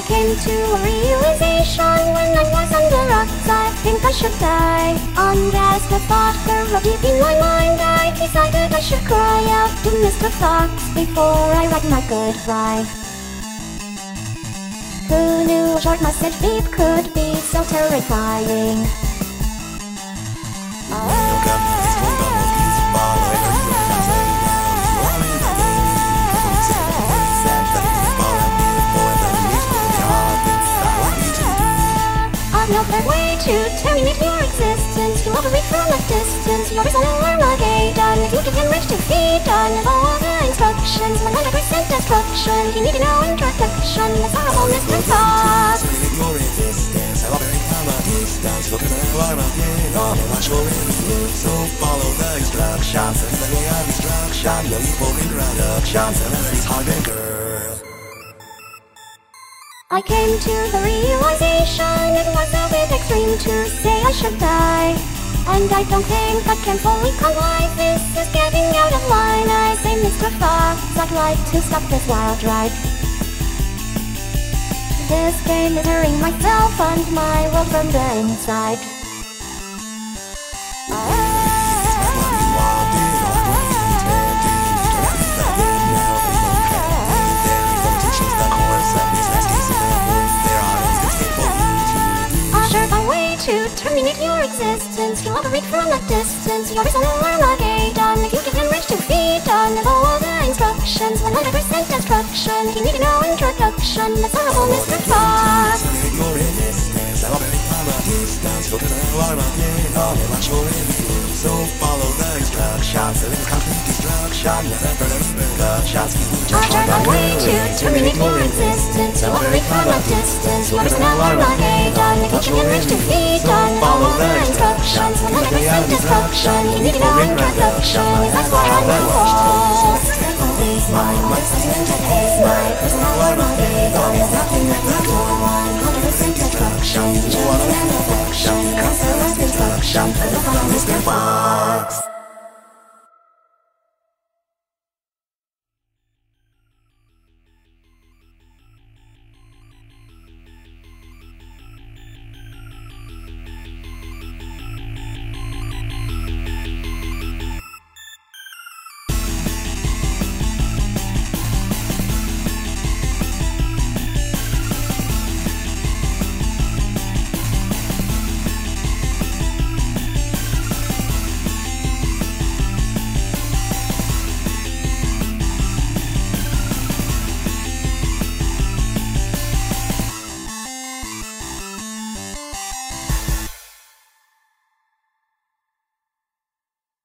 came to a realization when I was under rocks. I think I should die. As the thought grew deep in my mind, I decided I should cry out to Mr. Fox before I write my goodbye. Who knew a short message beep could be so terrifying? To terminate your existence. You operate from a distance. Your is an Armageddon If you give him rich to feed on Follow the instructions 100% destruction. You need no introduction It's horrible Terminate your existence. I operate from a distance. Look at the Armageddon oh, Watch your influence So follow the instructions. And the way of destruction Your evil introductions And it's hard girl. I came to the realization I should die. And I don't think I can fully comply, this is getting out of line. I say, Mr. Fox, I'd like to stop this wild ride. This game is hurting myself and my world from the inside. Terminate your existence You operate from a distance. Your personal Armageddon If you give him rich to feed on Follow the instructions 100% destruction He needed no introduction. That's horrible Mr. Fox your existence I operate from a distance Your personal Armageddon your influence So follow the instructions There is complete destruction Never learn instructions I'll turn my way to terminate your existence. You operate from a distance. Your personal Armageddon You him rich to feed done Follow the instructions. 100% destruction You need no introduction